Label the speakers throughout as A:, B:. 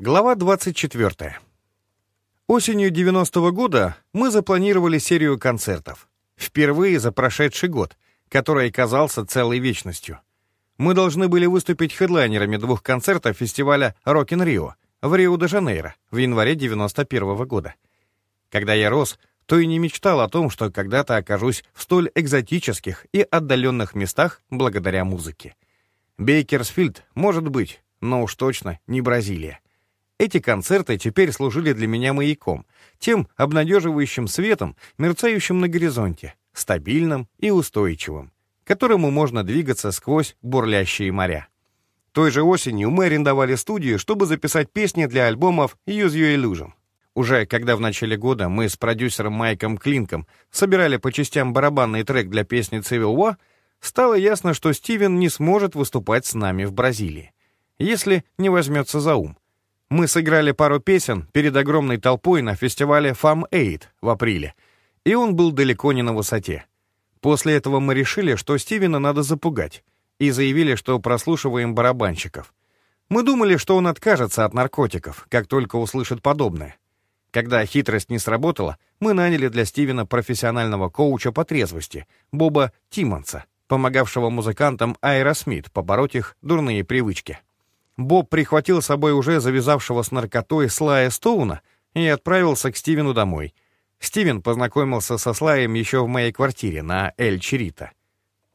A: Глава 24. Осенью 90-го года мы запланировали серию концертов. Впервые за прошедший год, который казался целой вечностью. Мы должны были выступить хедлайнерами двух концертов фестиваля «Рок-ин Рио» в Рио-де-Жанейро в январе 91 -го года. Когда я рос, то и не мечтал о том, что когда-то окажусь в столь экзотических и отдаленных местах благодаря музыке. Бейкерсфилд, может быть, но уж точно не Бразилия. Эти концерты теперь служили для меня маяком, тем обнадеживающим светом, мерцающим на горизонте, стабильным и устойчивым, которому можно двигаться сквозь бурлящие моря. Той же осенью мы арендовали студию, чтобы записать песни для альбомов Use Your Illusion. Уже когда в начале года мы с продюсером Майком Клинком собирали по частям барабанный трек для песни Civil War, стало ясно, что Стивен не сможет выступать с нами в Бразилии, если не возьмется за ум. Мы сыграли пару песен перед огромной толпой на фестивале Farm Aid в апреле, и он был далеко не на высоте. После этого мы решили, что Стивена надо запугать, и заявили, что прослушиваем барабанщиков. Мы думали, что он откажется от наркотиков, как только услышит подобное. Когда хитрость не сработала, мы наняли для Стивена профессионального коуча по трезвости, Боба Тиммонса, помогавшего музыкантам Аэросмит побороть их дурные привычки. Боб прихватил с собой уже завязавшего с наркотой Слая Стоуна и отправился к Стивену домой. Стивен познакомился со Слаем еще в моей квартире на Эль-Чирита.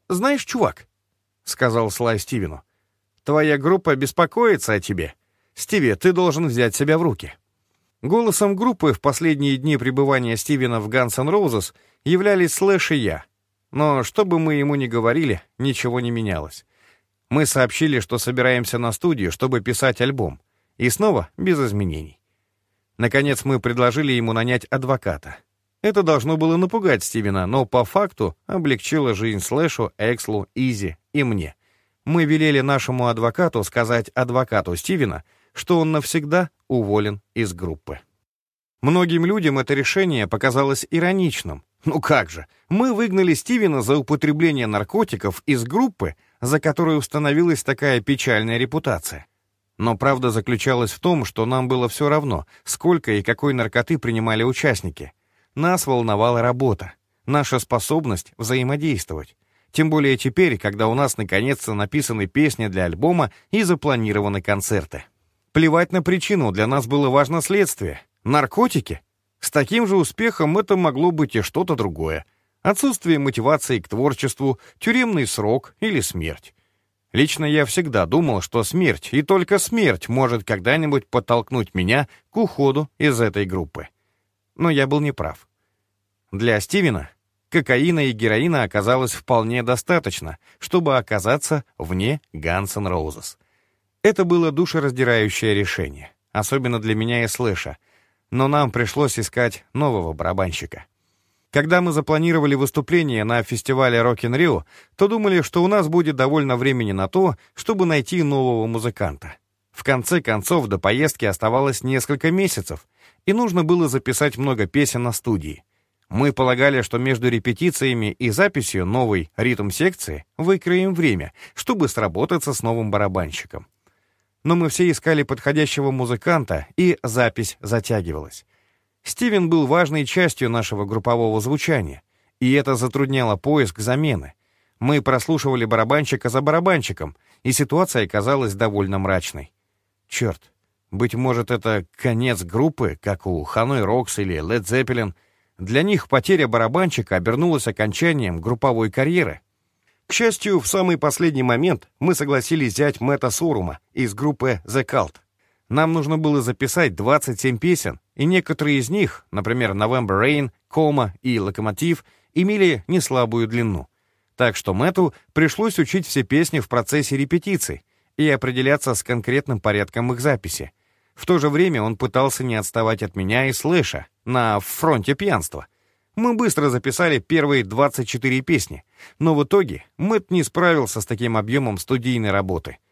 A: «Знаешь, чувак», — сказал Слай Стивену, — «твоя группа беспокоится о тебе. Стиви, ты должен взять себя в руки». Голосом группы в последние дни пребывания Стивена в Guns N' являлись Слэш и я. Но что бы мы ему ни говорили, ничего не менялось. Мы сообщили, что собираемся на студию, чтобы писать альбом. И снова без изменений. Наконец мы предложили ему нанять адвоката. Это должно было напугать Стивена, но по факту облегчило жизнь Слэшу, Экслу, Изи и мне. Мы велели нашему адвокату сказать адвокату Стивена, что он навсегда уволен из группы. Многим людям это решение показалось ироничным. Ну как же, мы выгнали Стивена за употребление наркотиков из группы, за которой установилась такая печальная репутация. Но правда заключалась в том, что нам было все равно, сколько и какой наркоты принимали участники. Нас волновала работа, наша способность взаимодействовать. Тем более теперь, когда у нас наконец-то написаны песни для альбома и запланированы концерты. Плевать на причину, для нас было важно следствие. Наркотики? С таким же успехом это могло быть и что-то другое — Отсутствие мотивации к творчеству, тюремный срок или смерть. Лично я всегда думал, что смерть, и только смерть может когда-нибудь подтолкнуть меня к уходу из этой группы. Но я был неправ. Для Стивена кокаина и героина оказалось вполне достаточно, чтобы оказаться вне Guns N' Roses. Это было душераздирающее решение, особенно для меня и Слэша, но нам пришлось искать нового барабанщика. Когда мы запланировали выступление на фестивале Rock in Rio, то думали, что у нас будет довольно времени на то, чтобы найти нового музыканта. В конце концов, до поездки оставалось несколько месяцев, и нужно было записать много песен на студии. Мы полагали, что между репетициями и записью новой ритм-секции выкроем время, чтобы сработаться с новым барабанщиком. Но мы все искали подходящего музыканта, и запись затягивалась. Стивен был важной частью нашего группового звучания, и это затрудняло поиск замены. Мы прослушивали барабанщика за барабанщиком, и ситуация казалась довольно мрачной. Черт, быть может, это конец группы, как у Ханой Рокс или Led Zeppelin. Для них потеря барабанщика обернулась окончанием групповой карьеры. К счастью, в самый последний момент мы согласились взять Мэтта Сорума из группы The Cult. Нам нужно было записать 27 песен, и некоторые из них, например, November Rain, Кома и Локомотив, имели неслабую длину. Так что Мэтту пришлось учить все песни в процессе репетиций и определяться с конкретным порядком их записи. В то же время он пытался не отставать от меня и Слэша на фронте пьянства. Мы быстро записали первые 24 песни, но в итоге Мэтт не справился с таким объемом студийной работы —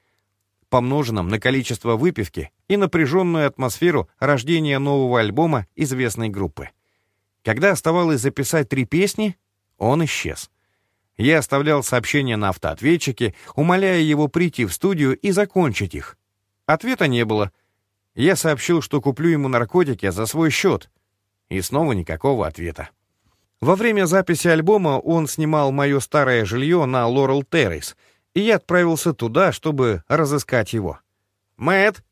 A: помноженном на количество выпивки и напряженную атмосферу рождения нового альбома известной группы. Когда оставалось записать три песни, он исчез. Я оставлял сообщения на автоответчике, умоляя его прийти в студию и закончить их. Ответа не было. Я сообщил, что куплю ему наркотики за свой счет. И снова никакого ответа. Во время записи альбома он снимал мое старое жилье на Лорел Террис, и я отправился туда, чтобы разыскать его. Мэт,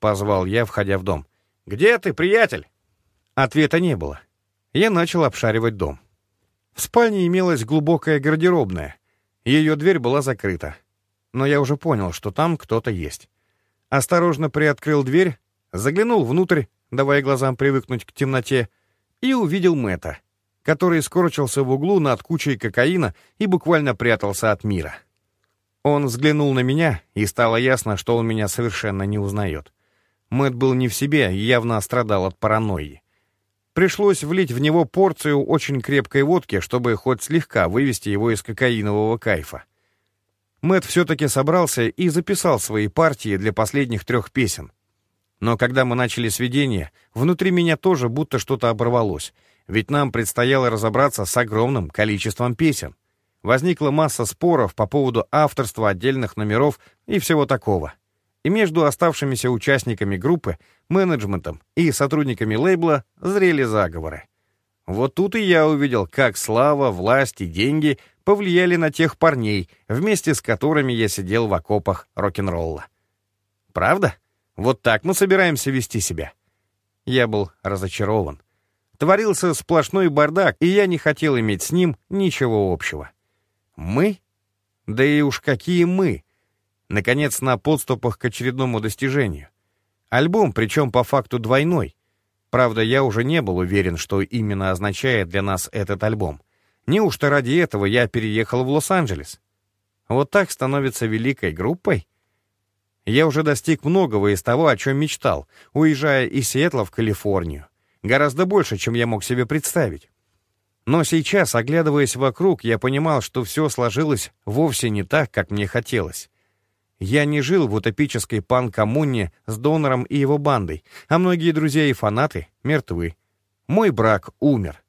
A: позвал я, входя в дом. «Где ты, приятель?» Ответа не было. Я начал обшаривать дом. В спальне имелась глубокая гардеробная. Ее дверь была закрыта. Но я уже понял, что там кто-то есть. Осторожно приоткрыл дверь, заглянул внутрь, давая глазам привыкнуть к темноте, и увидел Мэтта, который скорчился в углу над кучей кокаина и буквально прятался от мира. Он взглянул на меня, и стало ясно, что он меня совершенно не узнает. Мэтт был не в себе и явно страдал от паранойи. Пришлось влить в него порцию очень крепкой водки, чтобы хоть слегка вывести его из кокаинового кайфа. Мэтт все-таки собрался и записал свои партии для последних трех песен. Но когда мы начали сведение, внутри меня тоже будто что-то оборвалось, ведь нам предстояло разобраться с огромным количеством песен. Возникла масса споров по поводу авторства отдельных номеров и всего такого и между оставшимися участниками группы, менеджментом и сотрудниками лейбла зрели заговоры. Вот тут и я увидел, как слава, власть и деньги повлияли на тех парней, вместе с которыми я сидел в окопах рок-н-ролла. Правда? Вот так мы собираемся вести себя. Я был разочарован. Творился сплошной бардак, и я не хотел иметь с ним ничего общего. Мы? Да и уж какие мы! Наконец, на подступах к очередному достижению. Альбом, причем по факту двойной. Правда, я уже не был уверен, что именно означает для нас этот альбом. Неужто ради этого я переехал в Лос-Анджелес? Вот так становится великой группой? Я уже достиг многого из того, о чем мечтал, уезжая из Сиэтла в Калифорнию. Гораздо больше, чем я мог себе представить. Но сейчас, оглядываясь вокруг, я понимал, что все сложилось вовсе не так, как мне хотелось. Я не жил в утопической пан-коммуне с донором и его бандой, а многие друзья и фанаты мертвы. Мой брак умер.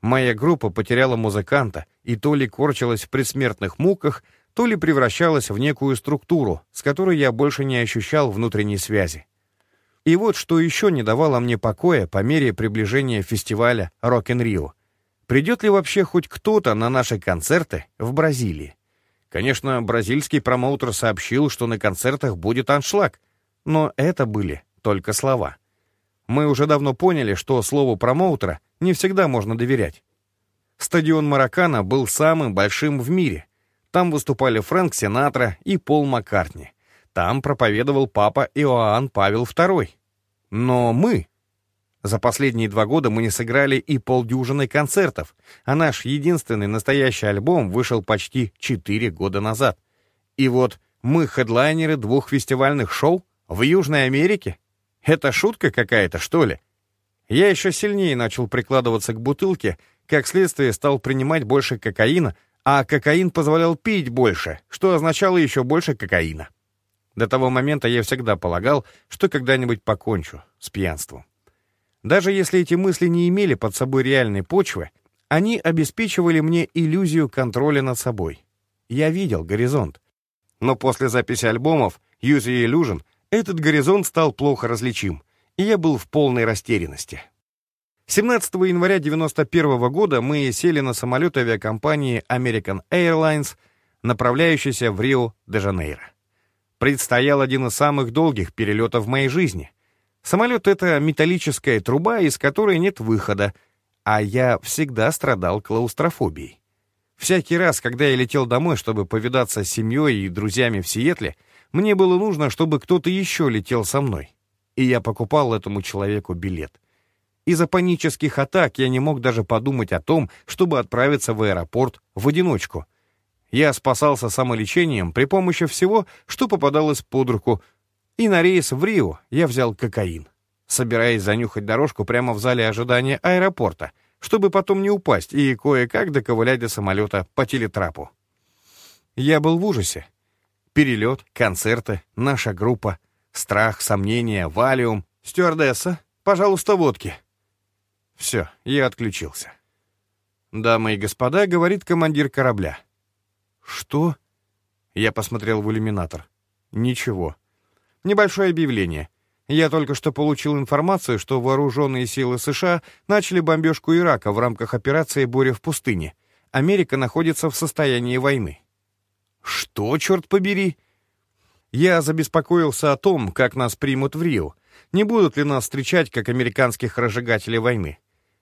A: Моя группа потеряла музыканта и то ли корчилась в предсмертных муках, то ли превращалась в некую структуру, с которой я больше не ощущал внутренней связи. И вот что еще не давало мне покоя по мере приближения фестиваля «Рок-н-Рио». Придет ли вообще хоть кто-то на наши концерты в Бразилии? Конечно, бразильский промоутер сообщил, что на концертах будет аншлаг, но это были только слова. Мы уже давно поняли, что слову промоутера не всегда можно доверять. Стадион Маракана был самым большим в мире. Там выступали Фрэнк Синатра и Пол Маккартни. Там проповедовал папа Иоанн Павел II. Но мы, за последние два года мы не сыграли и полдюжины концертов, а наш единственный настоящий альбом вышел почти четыре года назад. И вот мы хедлайнеры двух фестивальных шоу в Южной Америке? Это шутка какая-то, что ли? Я еще сильнее начал прикладываться к бутылке, как следствие стал принимать больше кокаина, а кокаин позволял пить больше, что означало еще больше кокаина. До того момента я всегда полагал, что когда-нибудь покончу с пьянством. Даже если эти мысли не имели под собой реальной почвы, они обеспечивали мне иллюзию контроля над собой. Я видел горизонт. Но после записи альбомов «Use the Illusion» этот горизонт стал плохо различим, и я был в полной растерянности. 17 января 1991 года мы сели на самолет авиакомпании American Airlines, направляющийся в Рио-де-Жанейро. Предстоял один из самых долгих перелетов в моей жизни — Самолет — это металлическая труба, из которой нет выхода, а я всегда страдал клаустрофобией. Всякий раз, когда я летел домой, чтобы повидаться с семьей и друзьями в Сиэтле, мне было нужно, чтобы кто-то еще летел со мной. И я покупал этому человеку билет. Из-за панических атак я не мог даже подумать о том, чтобы отправиться в аэропорт в одиночку. Я спасался самолечением при помощи всего, что попадалось под руку — и на рейс в Рио я взял кокаин, собираясь занюхать дорожку прямо в зале ожидания аэропорта, чтобы потом не упасть и кое-как доковылять до самолета по телетрапу. Я был в ужасе. Перелет, концерты, наша группа, страх, сомнения, валиум. Стюардесса, пожалуйста, водки. Все, я отключился. «Дамы и господа», — говорит командир корабля. «Что?» Я посмотрел в иллюминатор. «Ничего. Небольшое объявление. Я только что получил информацию, что вооруженные силы США начали бомбежку Ирака в рамках операции «Буря в пустыне». Америка находится в состоянии войны. Что, черт побери? Я забеспокоился о том, как нас примут в Рио. Не будут ли нас встречать как американских разжигателей войны?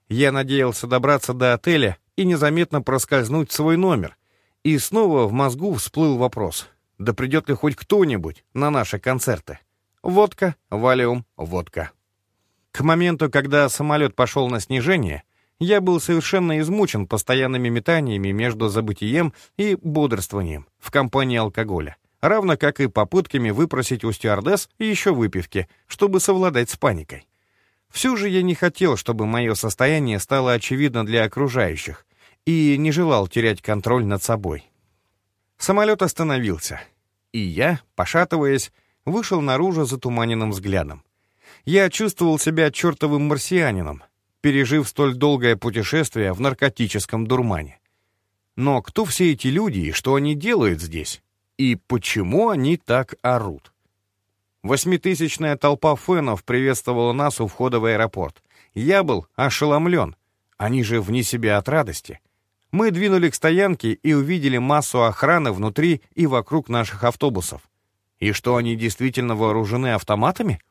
A: Я надеялся добраться до отеля и незаметно проскользнуть в свой номер. И снова в мозгу всплыл вопрос. Да придет ли хоть кто-нибудь на наши концерты? Водка, валиум, водка. К моменту, когда самолет пошел на снижение, я был совершенно измучен постоянными метаниями между забытием и бодрствованием в компании алкоголя, равно как и попытками выпросить у стюардесс еще выпивки, чтобы совладать с паникой. Все же я не хотел, чтобы мое состояние стало очевидно для окружающих, и не желал терять контроль над собой. Самолет остановился, и я, пошатываясь, вышел наружу затуманенным взглядом. Я чувствовал себя чертовым марсианином, пережив столь долгое путешествие в наркотическом дурмане. Но кто все эти люди и что они делают здесь? И почему они так орут? Восьмитысячная толпа фенов приветствовала нас у входа в аэропорт. Я был ошеломлен. Они же вне себя от радости. Мы двинули к стоянке и увидели массу охраны внутри и вокруг наших автобусов. И что, они действительно вооружены автоматами?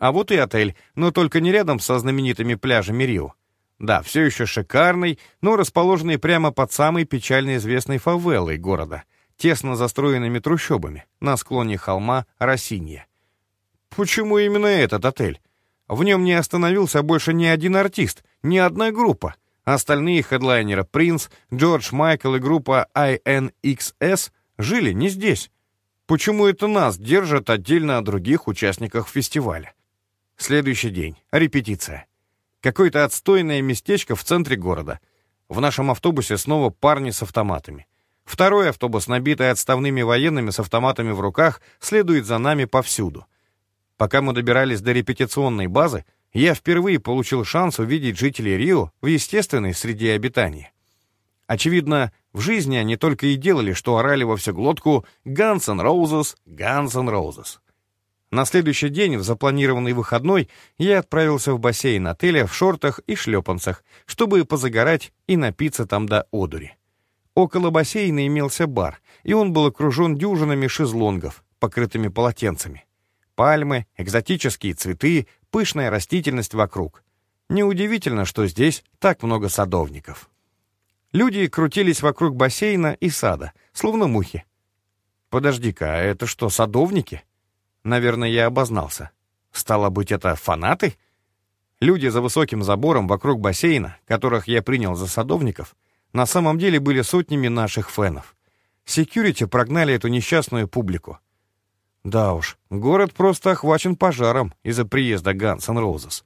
A: А вот и отель, но только не рядом со знаменитыми пляжами Рио. Да, все еще шикарный, но расположенный прямо под самой печально известной фавелой города, тесно застроенными трущобами, на склоне холма Росинья. Почему именно этот отель? В нем не остановился больше ни один артист, ни одна группа. Остальные хедлайнеры Принц, Джордж Майкл и группа INXS жили не здесь. Почему это нас держат отдельно от других участников фестиваля? Следующий день. Репетиция. Какое-то отстойное местечко в центре города. В нашем автобусе снова парни с автоматами. Второй автобус, набитый отставными военными с автоматами в руках, следует за нами повсюду. Пока мы добирались до репетиционной базы, я впервые получил шанс увидеть жителей Рио в естественной среде обитания. Очевидно, в жизни они только и делали, что орали во всю глотку «Guns N' Roses! Guns N' Roses!». На следующий день, в запланированный выходной, я отправился в бассейн отеля в шортах и шлепанцах, чтобы позагорать и напиться там до одури. Около бассейна имелся бар, и он был окружен дюжинами шезлонгов, покрытыми полотенцами. Пальмы, экзотические цветы, пышная растительность вокруг. Неудивительно, что здесь так много садовников. Люди крутились вокруг бассейна и сада, словно мухи. «Подожди-ка, а это что, садовники?» Наверное, я обознался. Стало быть, это фанаты? Люди за высоким забором вокруг бассейна, которых я принял за садовников, на самом деле были сотнями наших фенов. Секьюрити прогнали эту несчастную публику. Да уж, город просто охвачен пожаром из-за приезда Guns N' Roses.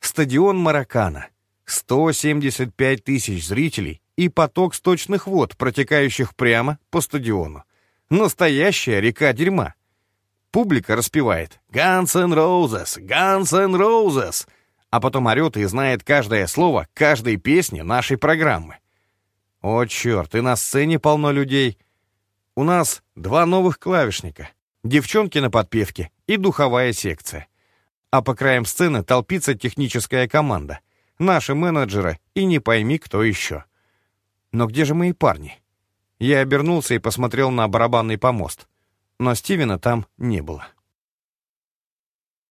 A: Стадион Маракана. 175 тысяч зрителей и поток сточных вод, протекающих прямо по стадиону. Настоящая река дерьма. Публика распевает «Guns N' Roses! Guns N' Roses!» а потом орет и знает каждое слово каждой песни нашей программы. О, черт, и на сцене полно людей. У нас два новых клавишника, девчонки на подпевке и духовая секция. А по краям сцены толпится техническая команда, наши менеджеры и не пойми, кто еще. Но где же мои парни? Я обернулся и посмотрел на барабанный помост, но Стивена там не было.